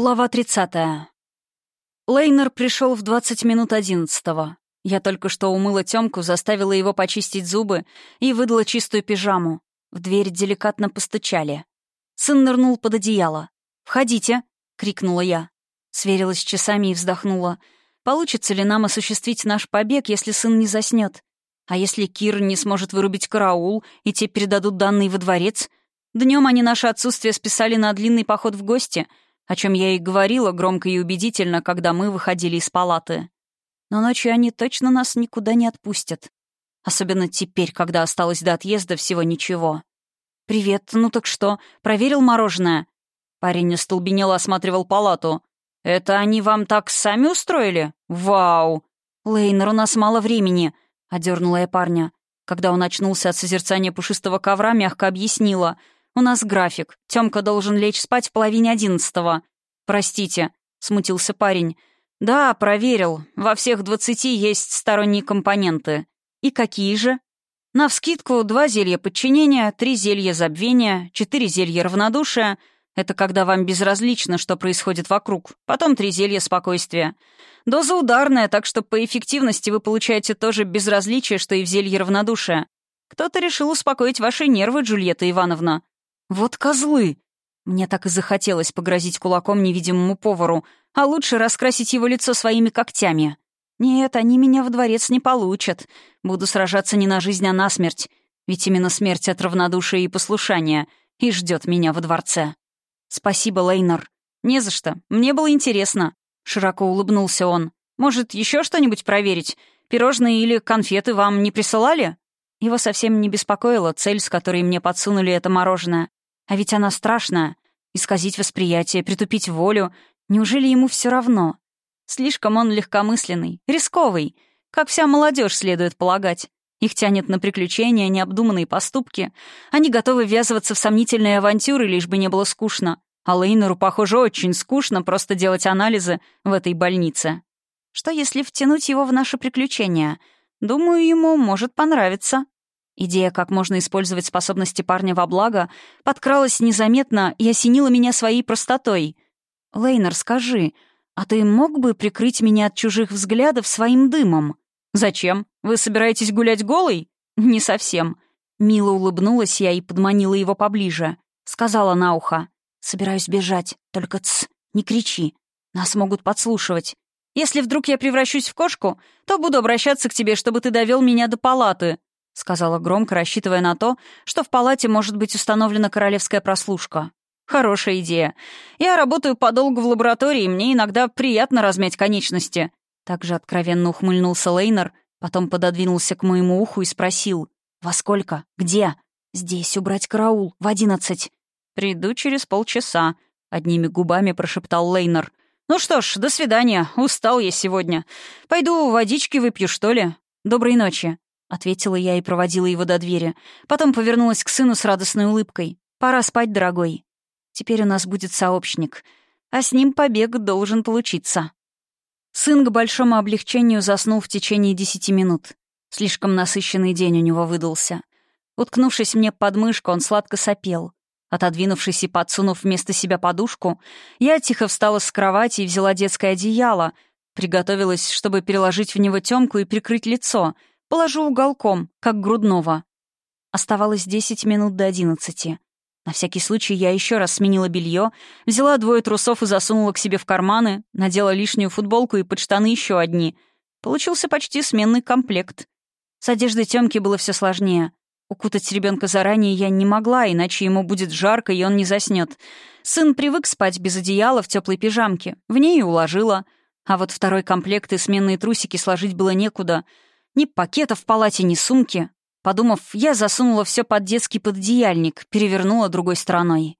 Глава 30. Лейнер пришел в 20 минут 11 -го. Я только что умыла Тёмку, заставила его почистить зубы и выдала чистую пижаму. В дверь деликатно постучали. Сын нырнул под одеяло. «Входите!» — крикнула я. Сверилась с часами и вздохнула. «Получится ли нам осуществить наш побег, если сын не заснет? А если Кир не сможет вырубить караул, и те передадут данные во дворец? Днем они наше отсутствие списали на длинный поход в гости — о чем я и говорила громко и убедительно, когда мы выходили из палаты. Но ночью они точно нас никуда не отпустят. Особенно теперь, когда осталось до отъезда всего ничего. «Привет, ну так что, проверил мороженое?» Парень остолбенело осматривал палату. «Это они вам так сами устроили? Вау!» «Лейнер, у нас мало времени», — одернула я парня. Когда он очнулся от созерцания пушистого ковра, мягко объяснила — у нас график. Тёмка должен лечь спать в половине одиннадцатого». «Простите», — смутился парень. «Да, проверил. Во всех двадцати есть сторонние компоненты». «И какие же?» На вскидку два зелья подчинения, три зелья забвения, четыре зелья равнодушия — это когда вам безразлично, что происходит вокруг, потом три зелья спокойствия. Доза ударная, так что по эффективности вы получаете то же безразличие, что и в зелье равнодушия. Кто-то решил успокоить ваши нервы, Джульетта Ивановна. Вот козлы! Мне так и захотелось погрозить кулаком невидимому повару, а лучше раскрасить его лицо своими когтями. Нет, они меня в дворец не получат. Буду сражаться не на жизнь, а на смерть. Ведь именно смерть от равнодушия и послушания и ждет меня во дворце. Спасибо, Лейнер. Не за что. Мне было интересно. Широко улыбнулся он. Может, еще что-нибудь проверить? Пирожные или конфеты вам не присылали? Его совсем не беспокоила цель, с которой мне подсунули это мороженое. А ведь она страшная. Исказить восприятие, притупить волю. Неужели ему все равно? Слишком он легкомысленный, рисковый, как вся молодежь следует полагать. Их тянет на приключения, необдуманные поступки. Они готовы ввязываться в сомнительные авантюры, лишь бы не было скучно. А Лейнеру, похоже, очень скучно просто делать анализы в этой больнице. Что если втянуть его в наши приключения? Думаю, ему может понравиться. Идея, как можно использовать способности парня во благо, подкралась незаметно и осенила меня своей простотой. «Лейнер, скажи, а ты мог бы прикрыть меня от чужих взглядов своим дымом?» «Зачем? Вы собираетесь гулять голый?» «Не совсем». Мило улыбнулась я и подманила его поближе. Сказала на ухо. «Собираюсь бежать, только ц, не кричи. Нас могут подслушивать. Если вдруг я превращусь в кошку, то буду обращаться к тебе, чтобы ты довел меня до палаты», сказала громко, рассчитывая на то, что в палате может быть установлена королевская прослушка. «Хорошая идея. Я работаю подолгу в лаборатории, и мне иногда приятно размять конечности». Также откровенно ухмыльнулся Лейнер, потом пододвинулся к моему уху и спросил. «Во сколько? Где?» «Здесь убрать караул. В одиннадцать». «Приду через полчаса», — одними губами прошептал Лейнер. «Ну что ж, до свидания. Устал я сегодня. Пойду водички выпью, что ли? Доброй ночи» ответила я и проводила его до двери. Потом повернулась к сыну с радостной улыбкой. «Пора спать, дорогой. Теперь у нас будет сообщник, а с ним побег должен получиться». Сын к большому облегчению заснул в течение десяти минут. Слишком насыщенный день у него выдался. Уткнувшись мне под мышку, он сладко сопел. Отодвинувшись и подсунув вместо себя подушку, я тихо встала с кровати и взяла детское одеяло. Приготовилась, чтобы переложить в него Тёмку и прикрыть лицо — Положу уголком, как грудного. Оставалось 10 минут до 11. На всякий случай я еще раз сменила белье, взяла двое трусов и засунула к себе в карманы, надела лишнюю футболку и под штаны еще одни. Получился почти сменный комплект. С одеждой Тёмки было все сложнее. Укутать ребенка заранее я не могла, иначе ему будет жарко, и он не заснет. Сын привык спать без одеяла в теплой пижамке. В ней и уложила. А вот второй комплект и сменные трусики сложить было некуда — ни пакета в палате, ни сумки. Подумав, я засунула все под детский поддеяльник, перевернула другой стороной.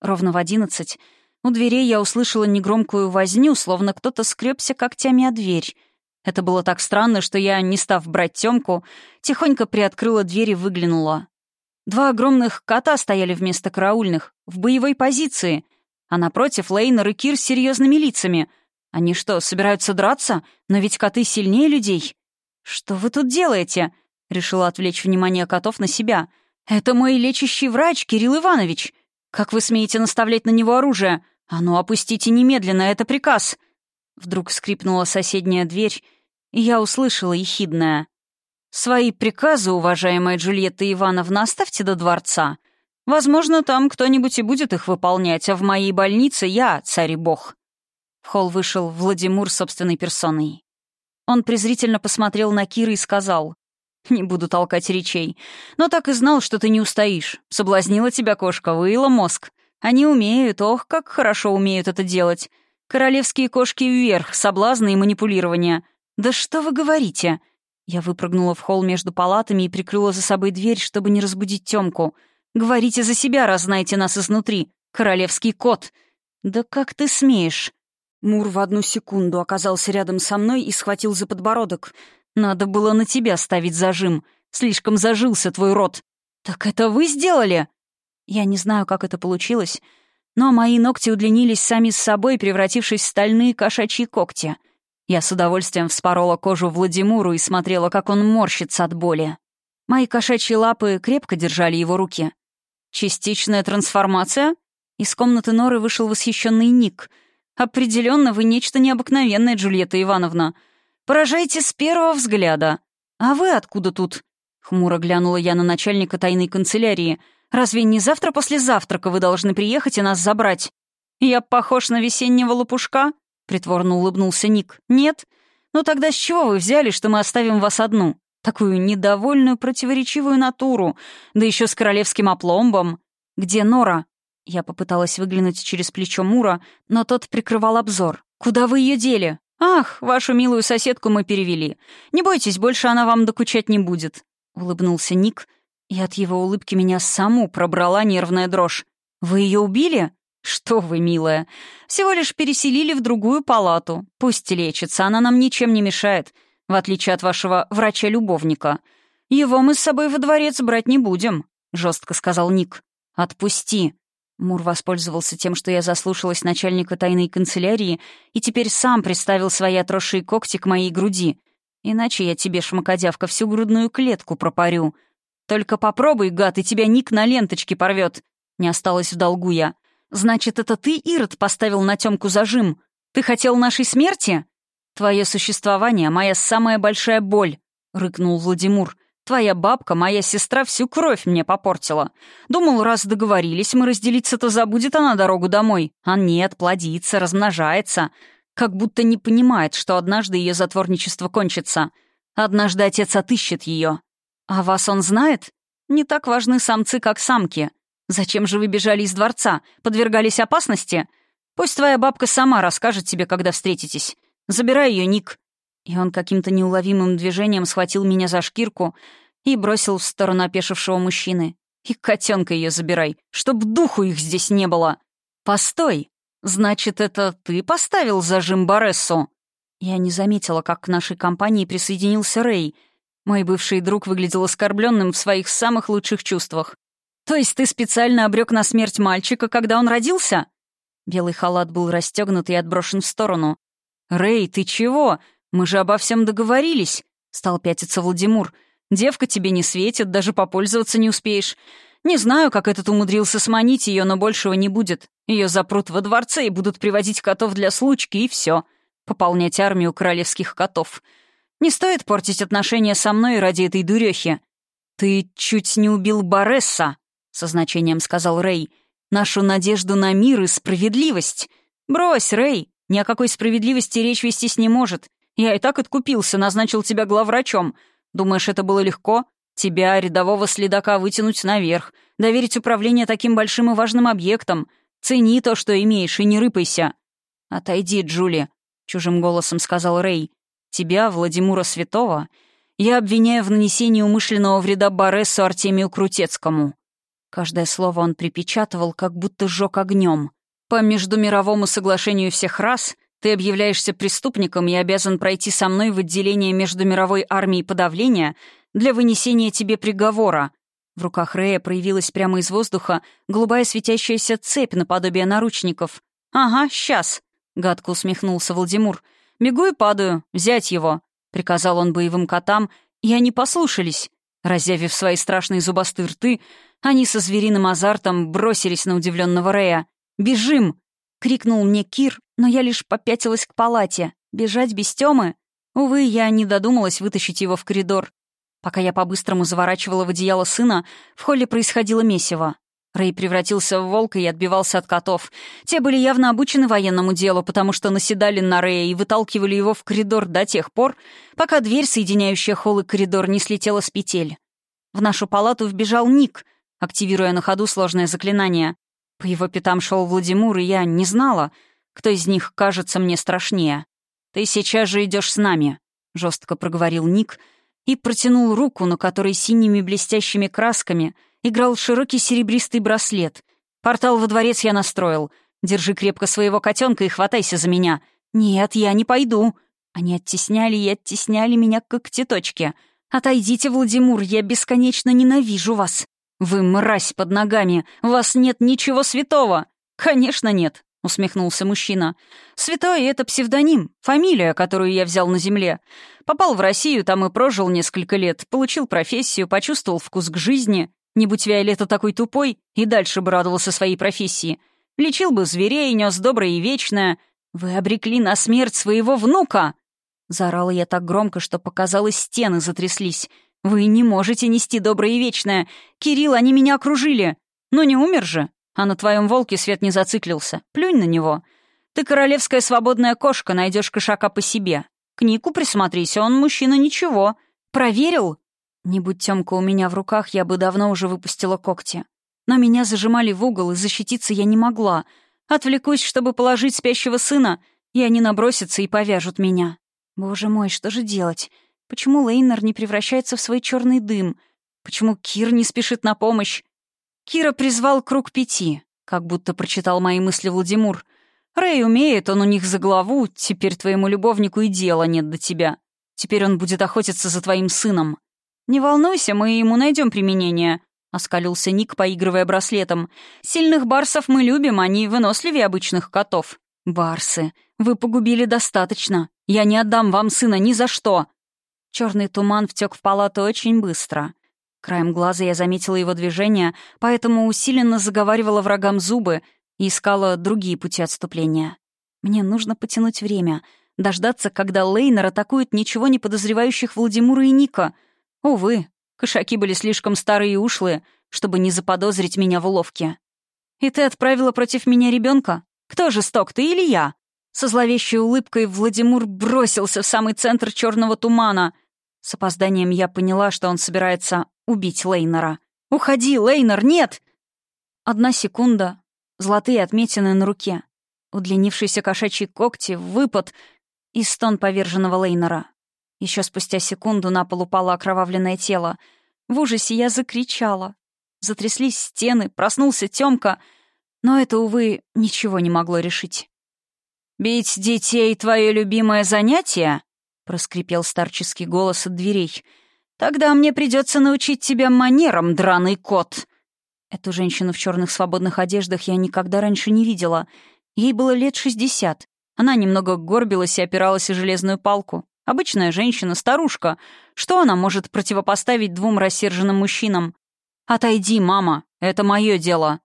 Ровно в одиннадцать у дверей я услышала негромкую возню, словно кто-то скрепся когтями о дверь. Это было так странно, что я, не став брать Тёмку, тихонько приоткрыла дверь и выглянула. Два огромных кота стояли вместо караульных, в боевой позиции, а напротив Лейнер и Кир с серьезными лицами. Они что, собираются драться? Но ведь коты сильнее людей. «Что вы тут делаете?» — решила отвлечь внимание котов на себя. «Это мой лечащий врач, Кирилл Иванович. Как вы смеете наставлять на него оружие? А ну, опустите немедленно, это приказ!» Вдруг скрипнула соседняя дверь, и я услышала ехидное. «Свои приказы, уважаемая Джульетта Ивановна, оставьте до дворца. Возможно, там кто-нибудь и будет их выполнять, а в моей больнице я царь и бог». В холл вышел Владимир собственной персоной. Он презрительно посмотрел на Кира и сказал. «Не буду толкать речей. Но так и знал, что ты не устоишь. Соблазнила тебя кошка, выила мозг. Они умеют, ох, как хорошо умеют это делать. Королевские кошки вверх, соблазны и манипулирования. Да что вы говорите?» Я выпрыгнула в холл между палатами и прикрыла за собой дверь, чтобы не разбудить Тёмку. «Говорите за себя, раз знаете нас изнутри. Королевский кот!» «Да как ты смеешь?» Мур в одну секунду оказался рядом со мной и схватил за подбородок. «Надо было на тебя ставить зажим. Слишком зажился твой рот». «Так это вы сделали?» Я не знаю, как это получилось, но мои ногти удлинились сами с собой, превратившись в стальные кошачьи когти. Я с удовольствием вспорола кожу Владимиру и смотрела, как он морщится от боли. Мои кошачьи лапы крепко держали его руки. «Частичная трансформация?» Из комнаты Норы вышел восхищенный Ник. «Определенно вы нечто необыкновенное, Джульетта Ивановна. Поражаете с первого взгляда. А вы откуда тут?» Хмуро глянула я на начальника тайной канцелярии. «Разве не завтра после завтрака вы должны приехать и нас забрать?» «Я похож на весеннего лопушка?» — притворно улыбнулся Ник. «Нет? Ну тогда с чего вы взяли, что мы оставим вас одну? Такую недовольную, противоречивую натуру, да еще с королевским опломбом. Где Нора?» Я попыталась выглянуть через плечо Мура, но тот прикрывал обзор. «Куда вы ее дели?» «Ах, вашу милую соседку мы перевели. Не бойтесь, больше она вам докучать не будет», — улыбнулся Ник, и от его улыбки меня саму пробрала нервная дрожь. «Вы ее убили?» «Что вы, милая, всего лишь переселили в другую палату. Пусть лечится, она нам ничем не мешает, в отличие от вашего врача-любовника. Его мы с собой во дворец брать не будем», — жестко сказал Ник. «Отпусти», Мур воспользовался тем, что я заслушалась начальника тайной канцелярии и теперь сам приставил свои отросшие когти к моей груди. Иначе я тебе, шмакодявка, всю грудную клетку пропарю. Только попробуй, гад, и тебя Ник на ленточке порвет. Не осталось в долгу я. Значит, это ты, Ирод, поставил на темку зажим? Ты хотел нашей смерти? Твое существование — моя самая большая боль, — рыкнул Владимир. Твоя бабка, моя сестра, всю кровь мне попортила. Думал, раз договорились мы разделиться, то забудет она дорогу домой. А нет, плодится, размножается. Как будто не понимает, что однажды ее затворничество кончится. Однажды отец отыщет ее. А вас он знает? Не так важны самцы, как самки. Зачем же вы бежали из дворца? Подвергались опасности? Пусть твоя бабка сама расскажет тебе, когда встретитесь. Забирай ее, Ник. И он каким-то неуловимым движением схватил меня за шкирку и бросил в сторону опешившего мужчины. «И котенка ее забирай, чтоб духу их здесь не было!» «Постой! Значит, это ты поставил зажим Борессу?» Я не заметила, как к нашей компании присоединился Рэй — мой бывший друг выглядел оскорбленным в своих самых лучших чувствах. «То есть ты специально обрек на смерть мальчика, когда он родился?» Белый халат был расстегнут и отброшен в Мы же обо всем договорились», — стал пятиться Владимир. «Девка тебе не светит, даже попользоваться не успеешь. Не знаю, как этот умудрился сманить ее, но большего не будет. Ее запрут во дворце и будут приводить котов для случки, и все. Пополнять армию королевских котов. Не стоит портить отношения со мной ради этой дурехи». «Ты чуть не убил баресса со значением сказал Рэй. «Нашу надежду на мир и справедливость. Брось, Рэй, ни о какой справедливости речь вестись не может. Я и так откупился, назначил тебя главврачом. Думаешь, это было легко? Тебя, рядового следака, вытянуть наверх, доверить управление таким большим и важным объектом. Цени то, что имеешь, и не рыпайся». «Отойди, Джули», — чужим голосом сказал Рэй. «Тебя, Владимира Святого, я обвиняю в нанесении умышленного вреда Боресу Артемию Крутецкому». Каждое слово он припечатывал, как будто жёг огнем. По междумировому соглашению всех рас ты объявляешься преступником и обязан пройти со мной в отделение между мировой армией подавления для вынесения тебе приговора». В руках Рея проявилась прямо из воздуха голубая светящаяся цепь наподобие наручников. «Ага, сейчас», — гадко усмехнулся Владимир. «Бегу и падаю. Взять его», — приказал он боевым котам, и они послушались. Разявив свои страшные зубастые рты, они со звериным азартом бросились на удивленного Рея. «Бежим!» — крикнул мне Кир, но я лишь попятилась к палате. Бежать без Тёмы? Увы, я не додумалась вытащить его в коридор. Пока я по-быстрому заворачивала в одеяло сына, в холле происходило месиво. Рэй превратился в волка и отбивался от котов. Те были явно обучены военному делу, потому что наседали на Рэя и выталкивали его в коридор до тех пор, пока дверь, соединяющая холл и коридор, не слетела с петель. В нашу палату вбежал Ник, активируя на ходу сложное заклинание. По его пятам шел Владимир, и я не знала — кто из них кажется мне страшнее. Ты сейчас же идешь с нами», — жестко проговорил Ник и протянул руку, на которой синими блестящими красками играл широкий серебристый браслет. «Портал во дворец я настроил. Держи крепко своего котенка и хватайся за меня. Нет, я не пойду». Они оттесняли и оттесняли меня, как теточки. «Отойдите, Владимир, я бесконечно ненавижу вас!» «Вы мразь под ногами! вас нет ничего святого!» «Конечно нет!» усмехнулся мужчина. Святой это псевдоним, фамилия, которую я взял на земле. Попал в Россию, там и прожил несколько лет, получил профессию, почувствовал вкус к жизни. Не будь Виолетта такой тупой, и дальше бы радовался своей профессии. Лечил бы зверей, нес доброе и вечное. Вы обрекли на смерть своего внука!» Заорала я так громко, что, показалось, стены затряслись. «Вы не можете нести доброе и вечное! Кирилл, они меня окружили! Но не умер же!» А на твоем волке свет не зациклился. Плюнь на него. Ты королевская свободная кошка, найдешь кошака по себе. К Нику присмотрись, а он мужчина ничего. Проверил? Не будь Тёмка у меня в руках, я бы давно уже выпустила когти. Но меня зажимали в угол, и защититься я не могла. Отвлекусь, чтобы положить спящего сына, и они набросятся и повяжут меня. Боже мой, что же делать? Почему Лейнер не превращается в свой черный дым? Почему Кир не спешит на помощь? Кира призвал круг пяти, как будто прочитал мои мысли Владимир. «Рэй умеет, он у них за главу, теперь твоему любовнику и дела нет до тебя. Теперь он будет охотиться за твоим сыном». «Не волнуйся, мы ему найдем применение», — оскалился Ник, поигрывая браслетом. «Сильных барсов мы любим, они выносливее обычных котов». «Барсы, вы погубили достаточно. Я не отдам вам сына ни за что». Черный туман втек в палату очень быстро. Краем глаза я заметила его движение, поэтому усиленно заговаривала врагам зубы и искала другие пути отступления. Мне нужно потянуть время, дождаться, когда Лейнер атакует ничего не подозревающих Владимира и Ника. Увы, кошаки были слишком старые и ушлые, чтобы не заподозрить меня в уловке. «И ты отправила против меня ребенка? Кто жесток, ты или я?» Со зловещей улыбкой Владимир бросился в самый центр черного тумана. С опозданием я поняла, что он собирается убить Лейнера. «Уходи, Лейнер, нет!» Одна секунда. Золотые отметины на руке. Удлинившиеся кошачьи когти, выпад и стон поверженного Лейнера. Еще спустя секунду на пол упало окровавленное тело. В ужасе я закричала. Затряслись стены, проснулся Тёмка. Но это, увы, ничего не могло решить. «Бить детей — твое любимое занятие?» — проскрипел старческий голос от дверей — Тогда мне придется научить тебя манерам, драный кот!» Эту женщину в черных свободных одеждах я никогда раньше не видела. Ей было лет шестьдесят. Она немного горбилась и опиралась о железную палку. Обычная женщина, старушка. Что она может противопоставить двум рассерженным мужчинам? «Отойди, мама, это мое дело!»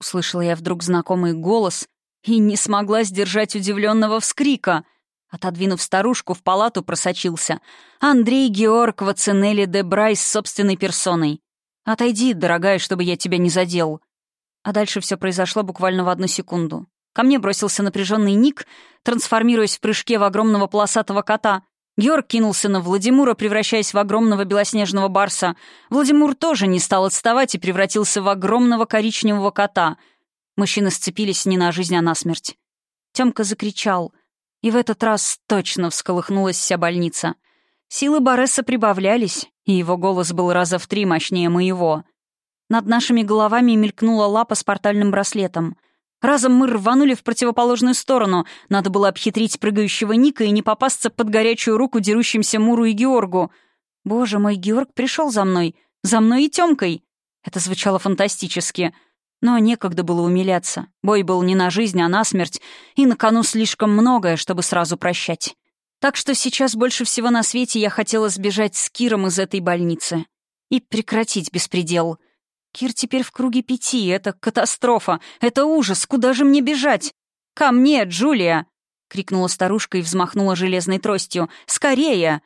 Услышала я вдруг знакомый голос и не смогла сдержать удивленного вскрика — Отодвинув старушку, в палату просочился. «Андрей Георг Вацинелли де Брайс с собственной персоной. Отойди, дорогая, чтобы я тебя не задел». А дальше все произошло буквально в одну секунду. Ко мне бросился напряженный Ник, трансформируясь в прыжке в огромного полосатого кота. Георг кинулся на Владимира, превращаясь в огромного белоснежного барса. Владимир тоже не стал отставать и превратился в огромного коричневого кота. Мужчины сцепились не на жизнь, а на смерть. Тёмка закричал — и в этот раз точно всколыхнулась вся больница. Силы Боресса прибавлялись, и его голос был раза в три мощнее моего. Над нашими головами мелькнула лапа с портальным браслетом. Разом мы рванули в противоположную сторону. Надо было обхитрить прыгающего Ника и не попасться под горячую руку дерущимся Муру и Георгу. Боже мой, Георг пришел за мной. За мной и Тёмкой. Это звучало фантастически. Но некогда было умиляться. Бой был не на жизнь, а на смерть, и на кону слишком многое, чтобы сразу прощать. Так что сейчас больше всего на свете я хотела сбежать с Киром из этой больницы. И прекратить беспредел. Кир теперь в круге пяти, это катастрофа, это ужас, куда же мне бежать? «Ко мне, Джулия!» — крикнула старушка и взмахнула железной тростью. «Скорее!»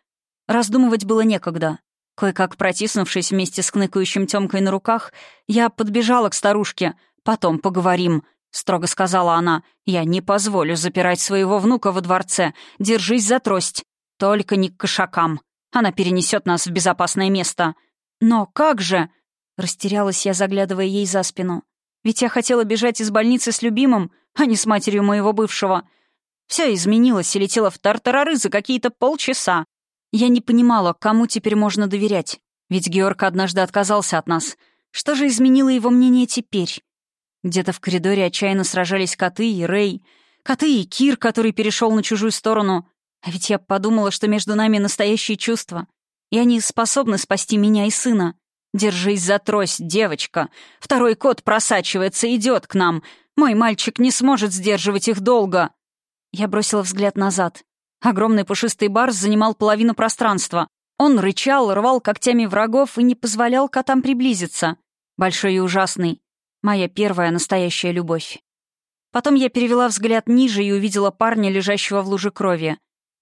Раздумывать было некогда. Кое-как протиснувшись вместе с хныкающим Тёмкой на руках, я подбежала к старушке. «Потом поговорим», — строго сказала она. «Я не позволю запирать своего внука во дворце. Держись за трость. Только не к кошакам. Она перенесет нас в безопасное место». «Но как же?» — растерялась я, заглядывая ей за спину. «Ведь я хотела бежать из больницы с любимым, а не с матерью моего бывшего. Все изменилось и летело в тартарары за какие-то полчаса. Я не понимала, кому теперь можно доверять. Ведь Георг однажды отказался от нас. Что же изменило его мнение теперь? Где-то в коридоре отчаянно сражались коты и Рэй. Коты и Кир, который перешел на чужую сторону. А ведь я подумала, что между нами настоящие чувства. И они способны спасти меня и сына. «Держись за трость, девочка! Второй кот просачивается, идет к нам! Мой мальчик не сможет сдерживать их долго!» Я бросила взгляд назад. Огромный пушистый барс занимал половину пространства. Он рычал, рвал когтями врагов и не позволял котам приблизиться. Большой и ужасный. Моя первая настоящая любовь. Потом я перевела взгляд ниже и увидела парня, лежащего в луже крови.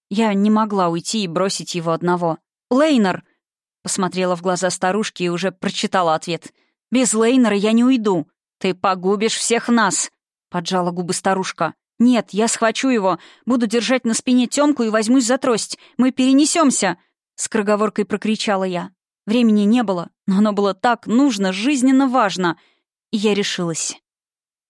Я не могла уйти и бросить его одного. «Лейнер!» Посмотрела в глаза старушки и уже прочитала ответ. «Без Лейнера я не уйду. Ты погубишь всех нас!» Поджала губы старушка. «Нет, я схвачу его, буду держать на спине Тёмку и возьмусь за трость. Мы перенесёмся!» — скороговоркой прокричала я. Времени не было, но оно было так нужно, жизненно важно. И я решилась.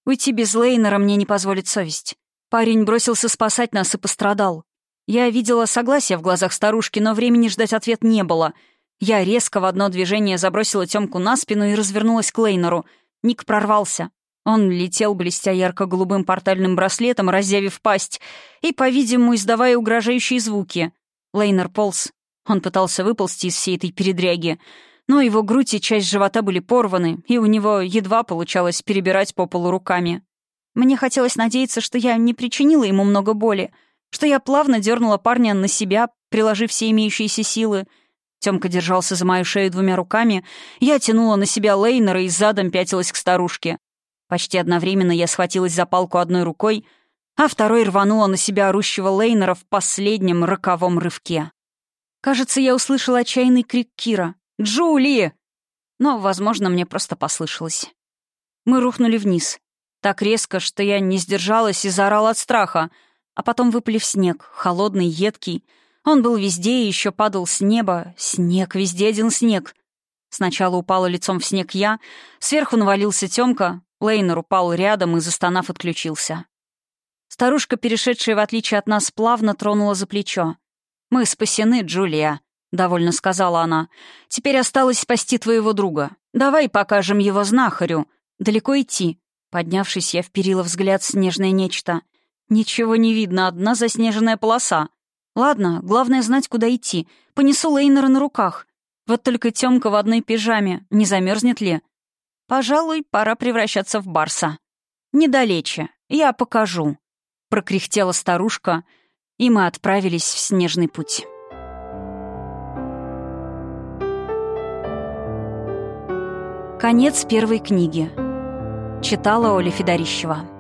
Уйти без Лейнера мне не позволит совесть. Парень бросился спасать нас и пострадал. Я видела согласие в глазах старушки, но времени ждать ответ не было. Я резко в одно движение забросила Тёмку на спину и развернулась к Лейнеру. Ник прорвался. Он летел, блестя ярко-голубым портальным браслетом, разъявив пасть, и, по-видимому, издавая угрожающие звуки. Лейнер полз. Он пытался выползти из всей этой передряги, но его грудь и часть живота были порваны, и у него едва получалось перебирать по полу руками. Мне хотелось надеяться, что я не причинила ему много боли, что я плавно дернула парня на себя, приложив все имеющиеся силы. Тёмка держался за мою шею двумя руками, я тянула на себя Лейнера и задом пятилась к старушке. Почти одновременно я схватилась за палку одной рукой, а второй рванула на себя орущего Лейнера в последнем роковом рывке. Кажется, я услышала отчаянный крик Кира. «Джули!» Но, возможно, мне просто послышалось. Мы рухнули вниз. Так резко, что я не сдержалась и заорала от страха. А потом выпали в снег, холодный, едкий. Он был везде и еще падал с неба. Снег, везде один снег. Сначала упала лицом в снег я, сверху навалился Тёмка, Лейнер упал рядом и, застонав, отключился. Старушка, перешедшая в отличие от нас, плавно тронула за плечо. «Мы спасены, Джулия», — довольно сказала она. «Теперь осталось спасти твоего друга. Давай покажем его знахарю. Далеко идти». Поднявшись, я вперила взгляд снежное нечто. «Ничего не видно, одна заснеженная полоса. Ладно, главное знать, куда идти. Понесу Лейнера на руках. Вот только Тёмка в одной пижаме. Не замерзнет ли? «Пожалуй, пора превращаться в барса». «Недалече, я покажу», — прокряхтела старушка, и мы отправились в снежный путь. Конец первой книги. Читала Оля Федорищева.